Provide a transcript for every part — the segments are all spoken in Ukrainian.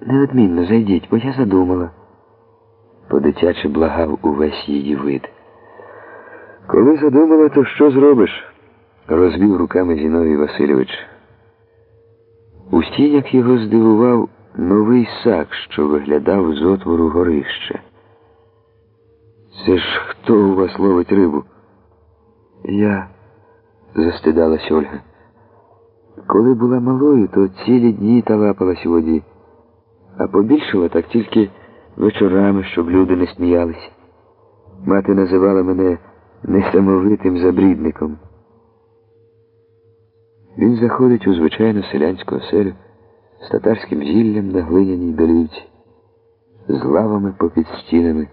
Неодмінно зайдіть, бо я задумала. По-дитяче благав увесь її вид. Коли задумала, то що зробиш? розвів руками Зіновій Васильович. У стінях його здивував новий сак, що виглядав з отвору горища. Це ж хто у вас ловить рибу? Я, застидалась Ольга. Коли була малою, то цілі дні та лапалась у воді, а побільшила так тільки вечорами, щоб люди не сміялися. Мати називала мене несамовитим забрідником. Він заходить у звичайну селянську оселю з татарським зіллям на глиняній долівці, з лавами попід стінами,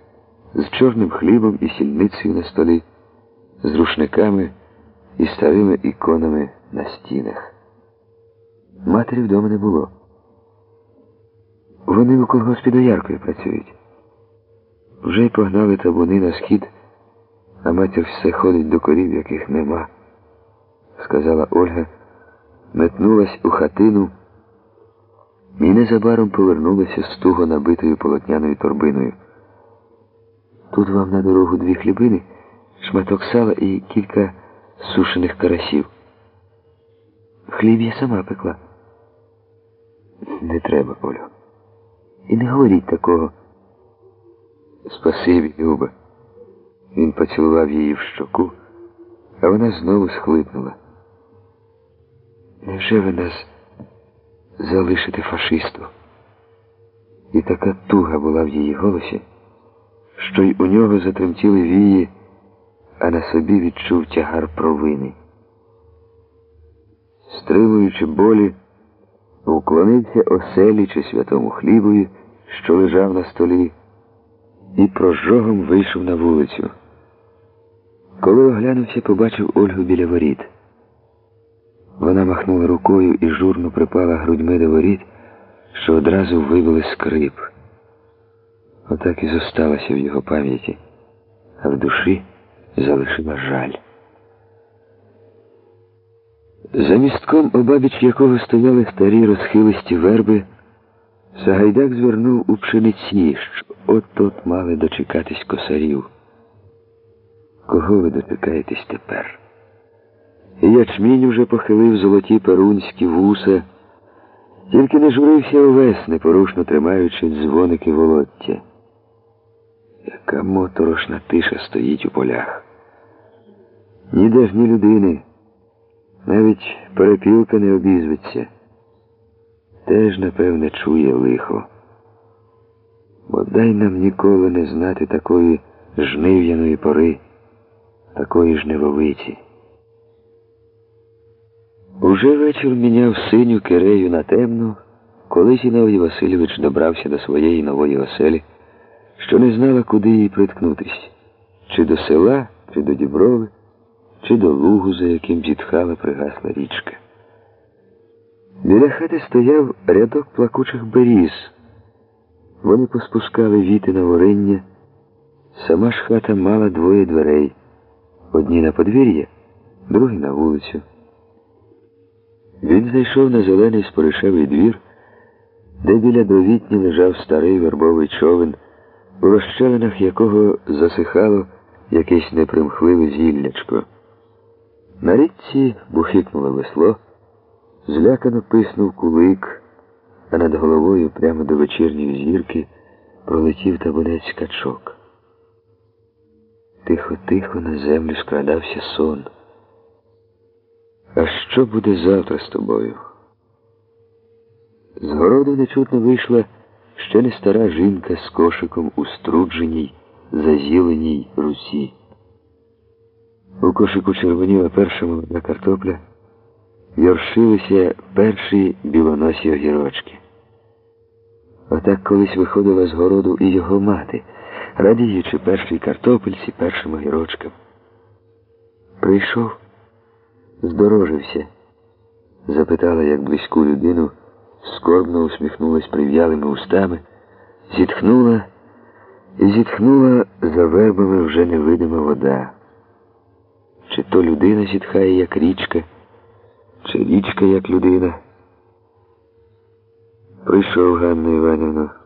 з чорним хлібом і сільницею на столі, з рушниками і старими іконами на стінах. Матері вдома не було. Вони у колгоспі дояркою працюють. Вже й погнали табуни на схід, а матір все ходить до корів, яких нема, сказала Ольга, метнулась у хатину і незабаром повернулася з туго набитою полотняною торбиною. Тут вам на дорогу дві хлібини, шматок сала і кілька сушених карасів. Хліб я сама пекла. Не треба, Олю. І не говоріть такого. Спасибі, Люба. Він поцілував її в щоку, а вона знову схлипнула. Невже ви нас залишите фашисту? І така туга була в її голосі, що й у нього затремтіли вії, а на собі відчув тягар провини. Стримуючи болі, уклонився оселі чи святому хлібові, що лежав на столі, і прожогом вийшов на вулицю. Коли оглянувся, побачив Ольгу біля воріт. Вона махнула рукою і журно припала грудьми до воріт, що одразу вибили скрип. Отак і зосталася в його пам'яті, а в душі залишила жаль. За містком, обабіч якого стояли старі розхилисті верби, Сагайдак звернув у пшениці, що от-от мали дочекатись косарів. Кого ви дочекаєтесь тепер? Ячмінь уже похилив золоті перунські вуса, тільки не журився увесь, непорушно тримаючи дзвоники волоття. Яка моторошна тиша стоїть у полях. Ніде ж ні людини. Навіть перепілка не обізветься. Теж, напевне, чує лихо. Бодай нам ніколи не знати такої жнив'яної пори, такої жнивовиті. Уже вечір міняв синю кирею на темну, коли Зіновій Васильович добрався до своєї нової оселі, що не знала, куди їй приткнутись, чи до села, чи до діброви чи до лугу, за яким зітхала пригасла річка. Біля хати стояв рядок плакучих беріз. Вони поспускали віти на ворення. Сама ж хата мала двоє дверей. Одні на подвір'я, другі на вулицю. Він зайшов на зелений споришевий двір, де біля довітні лежав старий вербовий човен, у розщелинах якого засихало якесь непримхливе зіллячко. На річці бухикнуло весло, злякано писнув кулик, а над головою прямо до вечірньої зірки пролетів табунець качок. Тихо-тихо на землю скрадався сон. А що буде завтра з тобою? З городу нечутно вийшла ще не стара жінка з кошиком у струдженій, зазіленій руці. У кошику червоніла перша молода картопля, йоршилися перші білоносі огірочки. Отак колись виходила з городу і його мати, радіючи першій картопельці, першим огірочкам. Прийшов, здорожився, запитала, як близьку людину, скорбно усміхнулась прив'ялими устами, зітхнула і зітхнула за вербами вже невидима вода. Чи то людина зітхає, як річка, чи річка, як людина. Прийшов, Ганна Іванівна.